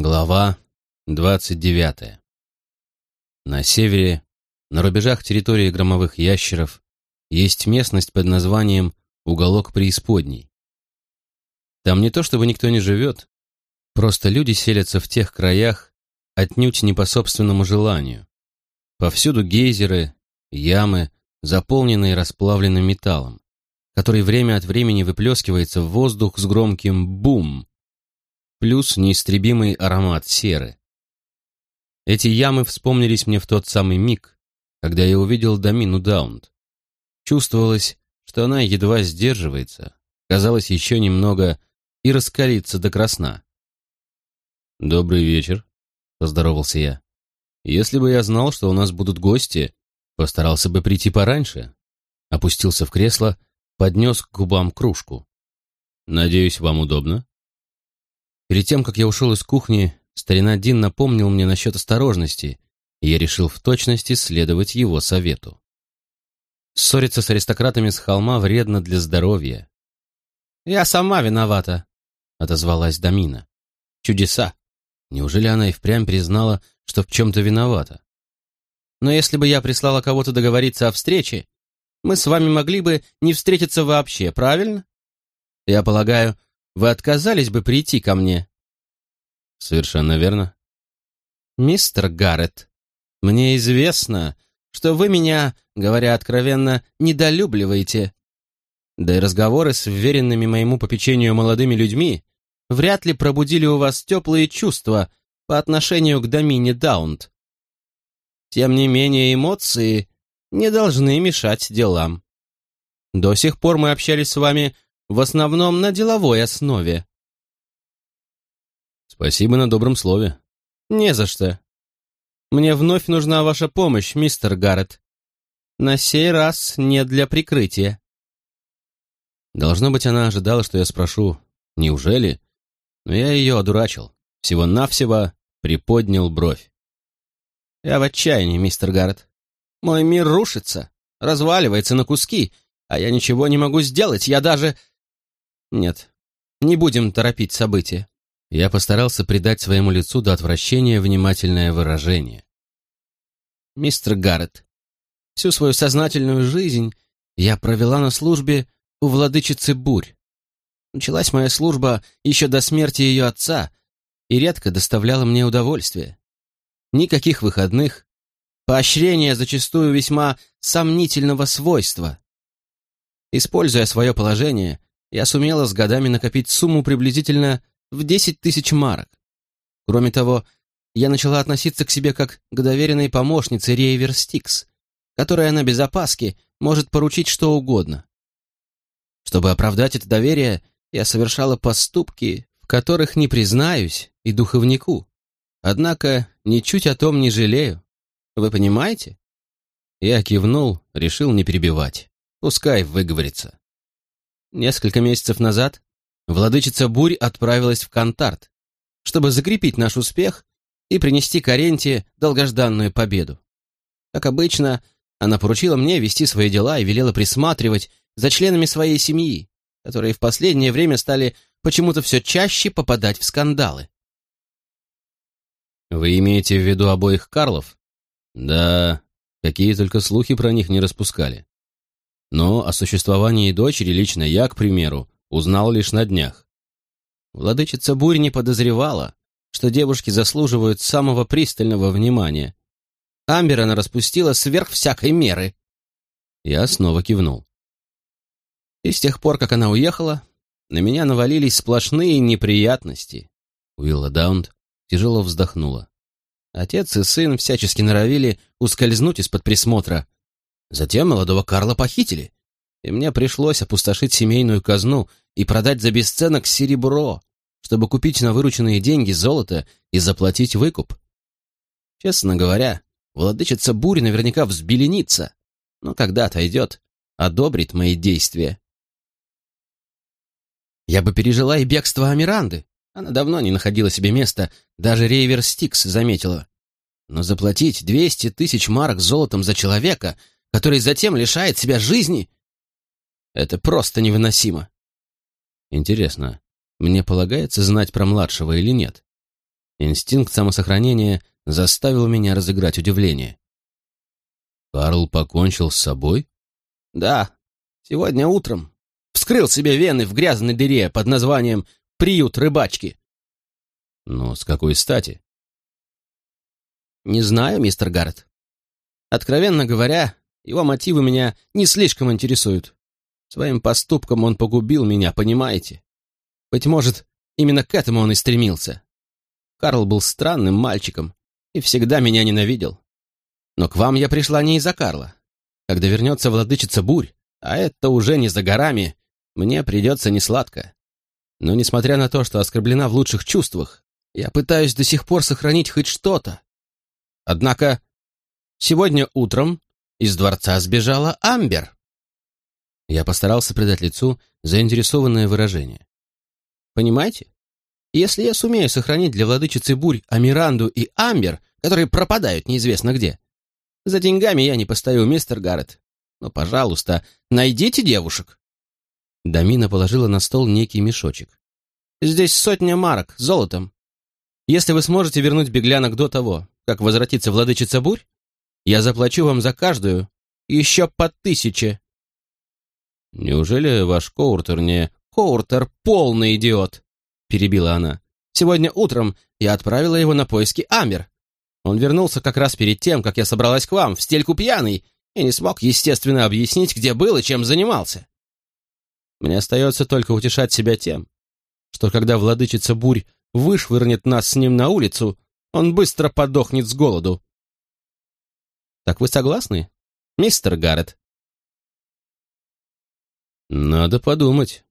Глава 29. На севере, на рубежах территории громовых ящеров, есть местность под названием «Уголок преисподней». Там не то чтобы никто не живет, просто люди селятся в тех краях отнюдь не по собственному желанию. Повсюду гейзеры, ямы, заполненные расплавленным металлом, который время от времени выплескивается в воздух с громким «бум», плюс неистребимый аромат серы. Эти ямы вспомнились мне в тот самый миг, когда я увидел Домину Даунд. Чувствовалось, что она едва сдерживается, казалось еще немного и раскалится до красна. «Добрый вечер», — поздоровался я. «Если бы я знал, что у нас будут гости, постарался бы прийти пораньше». Опустился в кресло, поднес к губам кружку. «Надеюсь, вам удобно?» Перед тем, как я ушел из кухни, старина Дин напомнил мне насчет осторожности, и я решил в точности следовать его совету. Ссориться с аристократами с холма вредно для здоровья. «Я сама виновата», — отозвалась Дамина. «Чудеса! Неужели она и впрямь признала, что в чем-то виновата? Но если бы я прислала кого-то договориться о встрече, мы с вами могли бы не встретиться вообще, правильно? Я полагаю, вы отказались бы прийти ко мне?» «Совершенно верно». «Мистер Гаррет, мне известно, что вы меня, говоря откровенно, недолюбливаете. Да и разговоры с вверенными моему попечению молодыми людьми вряд ли пробудили у вас теплые чувства по отношению к Домине Даунт. Тем не менее, эмоции не должны мешать делам. До сих пор мы общались с вами в основном на деловой основе. Спасибо на добром слове. Не за что. Мне вновь нужна ваша помощь, мистер Гаррет. На сей раз не для прикрытия. Должно быть, она ожидала, что я спрошу «Неужели?» Но я ее одурачил. Всего-навсего приподнял бровь. Я в отчаянии, мистер Гаррет. Мой мир рушится, разваливается на куски, а я ничего не могу сделать. Я даже... Нет, не будем торопить события. Я постарался придать своему лицу до отвращения внимательное выражение. Мистер Гаррет, всю свою сознательную жизнь я провела на службе у владычицы Бурь. Началась моя служба еще до смерти ее отца и редко доставляла мне удовольствие. Никаких выходных, поощрения зачастую весьма сомнительного свойства. Используя свое положение, я сумела с годами накопить сумму приблизительно в 10 тысяч марок. Кроме того, я начала относиться к себе как к доверенной помощнице Рейвер Стикс, которая на безопаске может поручить что угодно. Чтобы оправдать это доверие, я совершала поступки, в которых не признаюсь и духовнику. Однако ничуть о том не жалею. Вы понимаете? Я кивнул, решил не перебивать. Пускай выговорится. Несколько месяцев назад владычица Бурь отправилась в Кантарт, чтобы закрепить наш успех и принести Каренте долгожданную победу. Как обычно, она поручила мне вести свои дела и велела присматривать за членами своей семьи, которые в последнее время стали почему-то все чаще попадать в скандалы. «Вы имеете в виду обоих Карлов?» «Да, какие только слухи про них не распускали. Но о существовании дочери лично я, к примеру, узнал лишь на днях. Владычица Бурь не подозревала, что девушки заслуживают самого пристального внимания. Амбер она распустила сверх всякой меры. Я снова кивнул. И с тех пор, как она уехала, на меня навалились сплошные неприятности. Уилла Даунд тяжело вздохнула. Отец и сын всячески норовили ускользнуть из-под присмотра, Затем молодого Карла похитили, и мне пришлось опустошить семейную казну и продать за бесценок серебро, чтобы купить на вырученные деньги золото и заплатить выкуп. Честно говоря, владычица бури наверняка взбеленится, но когда отойдет, одобрит мои действия. Я бы пережила и бегство Амиранды. Она давно не находила себе места, даже Рейвер Стикс заметила. Но заплатить двести тысяч марок золотом за человека, который затем лишает себя жизни. Это просто невыносимо. Интересно, мне полагается знать про младшего или нет? Инстинкт самосохранения заставил меня разыграть удивление. Карл покончил с собой? Да, сегодня утром. Вскрыл себе вены в грязной дыре под названием «Приют рыбачки». Но с какой стати? Не знаю, мистер Гаррет. Откровенно говоря, его мотивы меня не слишком интересуют. Своим поступком он погубил меня, понимаете? Быть может, именно к этому он и стремился. Карл был странным мальчиком и всегда меня ненавидел. Но к вам я пришла не из-за Карла. Когда вернется владычица бурь, а это уже не за горами, мне придется несладко. Но несмотря на то, что оскорблена в лучших чувствах, я пытаюсь до сих пор сохранить хоть что-то. Однако сегодня утром из дворца сбежала Амбер. Я постарался придать лицу заинтересованное выражение. Понимаете? Если я сумею сохранить для владычицы бурь Амиранду и Амбер, которые пропадают неизвестно где, за деньгами я не постою, мистер Гаррет. Но, пожалуйста, найдите девушек. Дамина положила на стол некий мешочек. Здесь сотня марок, золотом. Если вы сможете вернуть беглянок до того, как возвратится владычица бурь, я заплачу вам за каждую еще по тысяче. Неужели ваш Коуртер не... Коуртер полный идиот, перебила она. Сегодня утром я отправила его на поиски Амер. Он вернулся как раз перед тем, как я собралась к вам, в стельку пьяный, и не смог, естественно, объяснить, где был и чем занимался. Мне остается только утешать себя тем, что когда владычица бурь вышвырнет нас с ним на улицу, он быстро подохнет с голоду. Так вы согласны, мистер Гаррет? Надо подумать.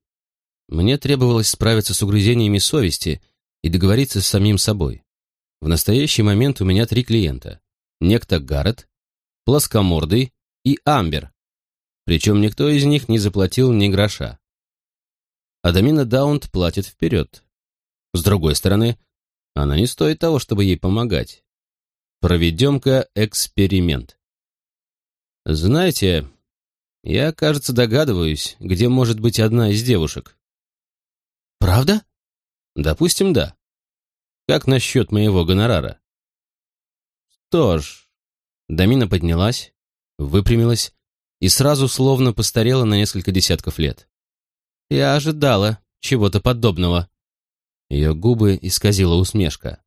Мне требовалось справиться с угрызениями совести и договориться с самим собой. В настоящий момент у меня три клиента. Некто Гаррет, Плоскомордый и Амбер. Причем никто из них не заплатил ни гроша. Адамина Даунт платит вперед. С другой стороны, она не стоит того, чтобы ей помогать. Проведем-ка эксперимент. Знаете, я, кажется, догадываюсь, где может быть одна из девушек. Правда? Допустим, да. Как насчет моего гонорара? Что ж, Дамина поднялась, выпрямилась и сразу словно постарела на несколько десятков лет. Я ожидала чего-то подобного. Ее губы исказила усмешка.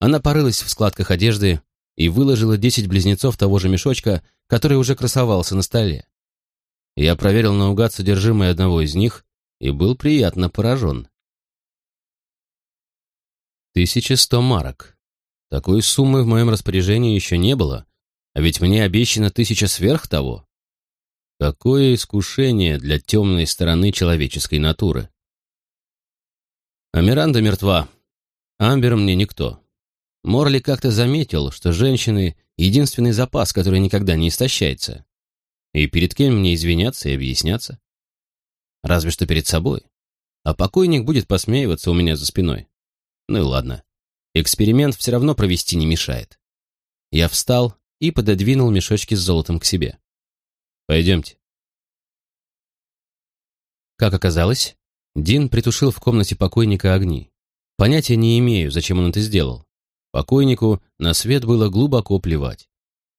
Она порылась в складках одежды и выложила десять близнецов того же мешочка, который уже красовался на столе. Я проверил наугад содержимое одного из них и был приятно поражен. Тысяча сто марок. Такой суммы в моем распоряжении еще не было, а ведь мне обещано тысяча сверх того. Какое искушение для темной стороны человеческой натуры. А мертва. Амбер мне никто. Морли как-то заметил, что женщины — единственный запас, который никогда не истощается. И перед кем мне извиняться и объясняться? Разве что перед собой. А покойник будет посмеиваться у меня за спиной. Ну и ладно. Эксперимент все равно провести не мешает. Я встал и пододвинул мешочки с золотом к себе. Пойдемте. Как оказалось, Дин притушил в комнате покойника огни. Понятия не имею, зачем он это сделал. Покойнику на свет было глубоко плевать.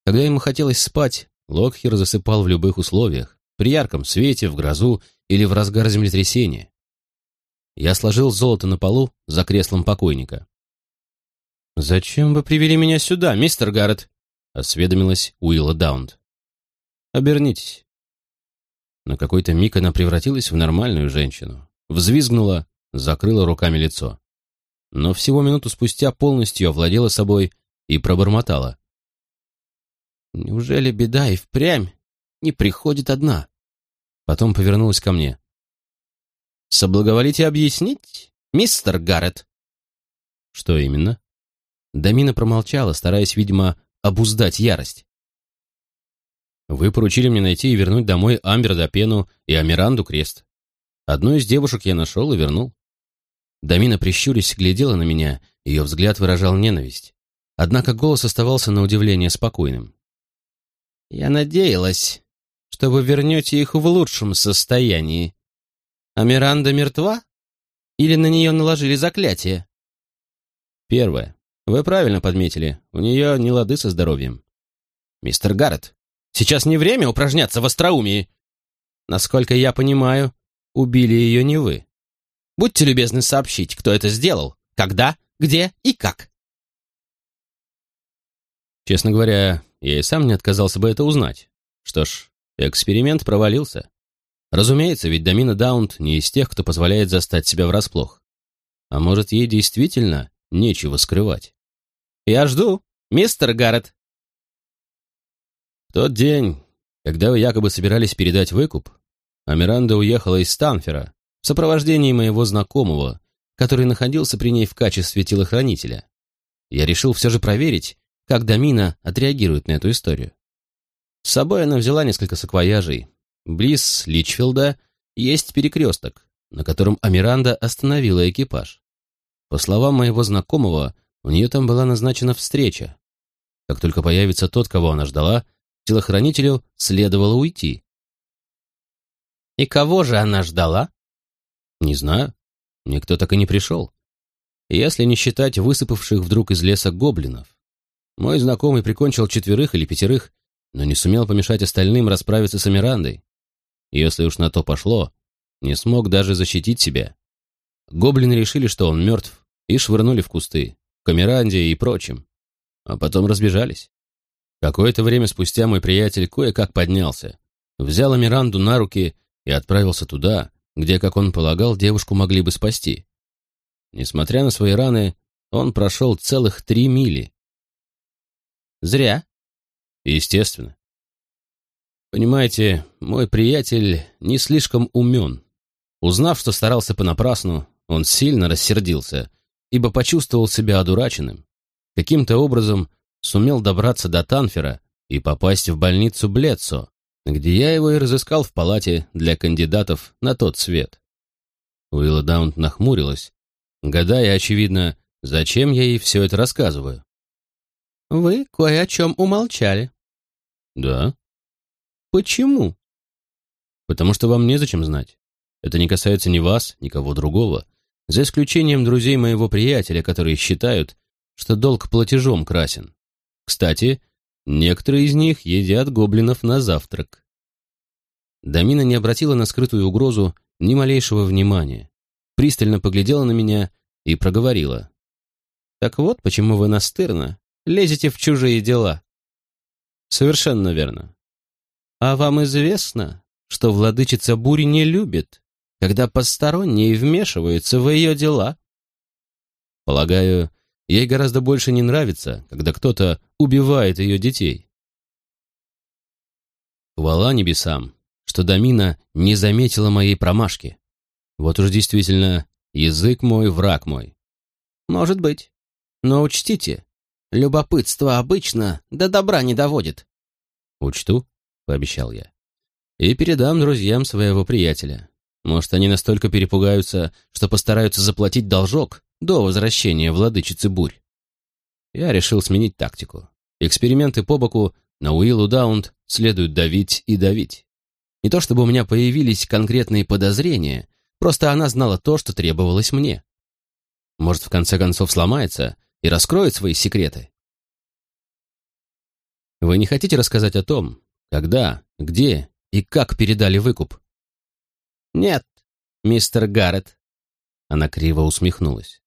Когда ему хотелось спать, Локхер засыпал в любых условиях, при ярком свете, в грозу или в разгар землетрясения. Я сложил золото на полу за креслом покойника. «Зачем вы привели меня сюда, мистер Гаррет?» — осведомилась Уилла Даунт. «Обернитесь». На какой-то миг она превратилась в нормальную женщину. Взвизгнула, закрыла руками лицо. Но всего минуту спустя полностью овладела собой и пробормотала. «Неужели беда и впрямь не приходит одна?» Потом повернулась ко мне. «Соблаговолите объяснить, мистер Гаррет?» «Что именно?» Дамина промолчала, стараясь, видимо, обуздать ярость. Вы поручили мне найти и вернуть домой Амберда Пену и Амиранду Крест. Одну из девушек я нашел и вернул. Дамина, прищурясь, глядела на меня, ее взгляд выражал ненависть. Однако голос оставался на удивление спокойным. «Я надеялась, что вы вернете их в лучшем состоянии. А Миранда мертва? Или на нее наложили заклятие?» Первое. Вы правильно подметили, у нее не лады со здоровьем. Мистер Гаррет, сейчас не время упражняться в остроумии. Насколько я понимаю, убили ее не вы. Будьте любезны сообщить, кто это сделал, когда, где и как. Честно говоря, я и сам не отказался бы это узнать. Что ж, эксперимент провалился. Разумеется, ведь Дамина Даунт не из тех, кто позволяет застать себя врасплох. А может, ей действительно нечего скрывать. Я жду, мистер Гаррет. В тот день, когда вы якобы собирались передать выкуп, а Миранда уехала из Станфера в сопровождении моего знакомого, который находился при ней в качестве телохранителя. Я решил все же проверить, как Дамина отреагирует на эту историю. С собой она взяла несколько саквояжей. Близ Личфилда есть перекресток, на котором Амиранда остановила экипаж. По словам моего знакомого, у нее там была назначена встреча. Как только появится тот, кого она ждала, телохранителю следовало уйти. И кого же она ждала? Не знаю. Никто так и не пришел. Если не считать высыпавших вдруг из леса гоблинов. Мой знакомый прикончил четверых или пятерых, но не сумел помешать остальным расправиться с Амирандой. Если уж на то пошло, не смог даже защитить себя. Гоблины решили, что он мертв, и швырнули в кусты, в Камеранде и прочим. А потом разбежались. Какое-то время спустя мой приятель кое-как поднялся, взял Амиранду на руки и отправился туда, где, как он полагал, девушку могли бы спасти. Несмотря на свои раны, он прошел целых три мили. Зря. Естественно. Понимаете, мой приятель не слишком умен. Узнав, что старался понапрасну, он сильно рассердился, ибо почувствовал себя одураченным. Каким-то образом сумел добраться до Танфера и попасть в больницу Блецо, где я его и разыскал в палате для кандидатов на тот свет. Уилла Даунт нахмурилась, гадая, очевидно, зачем я ей все это рассказываю. «Вы кое о чем умолчали». «Да». «Почему?» «Потому что вам незачем знать. Это не касается ни вас, ни кого другого, за исключением друзей моего приятеля, которые считают, что долг платежом красен. Кстати, некоторые из них едят гоблинов на завтрак. Дамина не обратила на скрытую угрозу ни малейшего внимания, пристально поглядела на меня и проговорила. «Так вот почему вы настырно лезете в чужие дела». «Совершенно верно». «А вам известно, что владычица бури не любит, когда посторонние вмешиваются в ее дела. Полагаю, ей гораздо больше не нравится, когда кто-то убивает ее детей. Хвала небесам, что Дамина не заметила моей промашки. Вот уж действительно, язык мой, враг мой. Может быть. Но учтите, любопытство обычно до добра не доводит. Учту, пообещал я. И передам друзьям своего приятеля. Может, они настолько перепугаются, что постараются заплатить должок до возвращения владычицы бурь. Я решил сменить тактику. Эксперименты по боку на Уиллу Даунт следует давить и давить. Не то чтобы у меня появились конкретные подозрения, просто она знала то, что требовалось мне. Может, в конце концов сломается и раскроет свои секреты. Вы не хотите рассказать о том, когда, где и как передали выкуп? «Нет, мистер Гаррет». Она криво усмехнулась.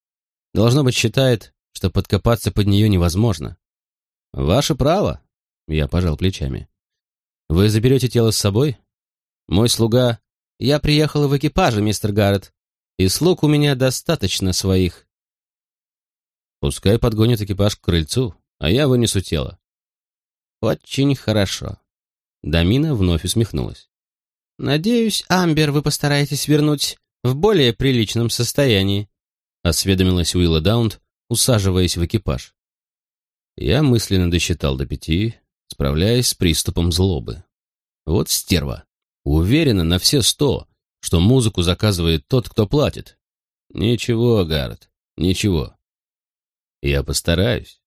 «Должно быть, считает, что подкопаться под нее невозможно». «Ваше право», — я пожал плечами. «Вы заберете тело с собой?» «Мой слуга...» «Я приехала в экипаже, мистер Гаррет, и слуг у меня достаточно своих». «Пускай подгонит экипаж к крыльцу, а я вынесу тело». «Очень хорошо». Дамина вновь усмехнулась. «Надеюсь, Амбер вы постараетесь вернуть в более приличном состоянии», осведомилась Уилла Даунт, усаживаясь в экипаж. Я мысленно досчитал до пяти, справляясь с приступом злобы. Вот стерва. Уверена на все сто, что музыку заказывает тот, кто платит. Ничего, Гаррет, ничего. Я постараюсь.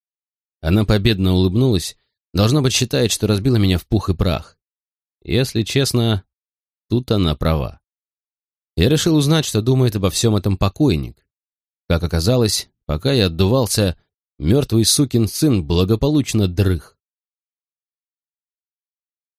Она победно улыбнулась, должно быть, считает, что разбила меня в пух и прах. Если честно, Тут она права. Я решил узнать, что думает обо всем этом покойник. Как оказалось, Пока я отдувался, мертвый сукин сын благополучно дрых.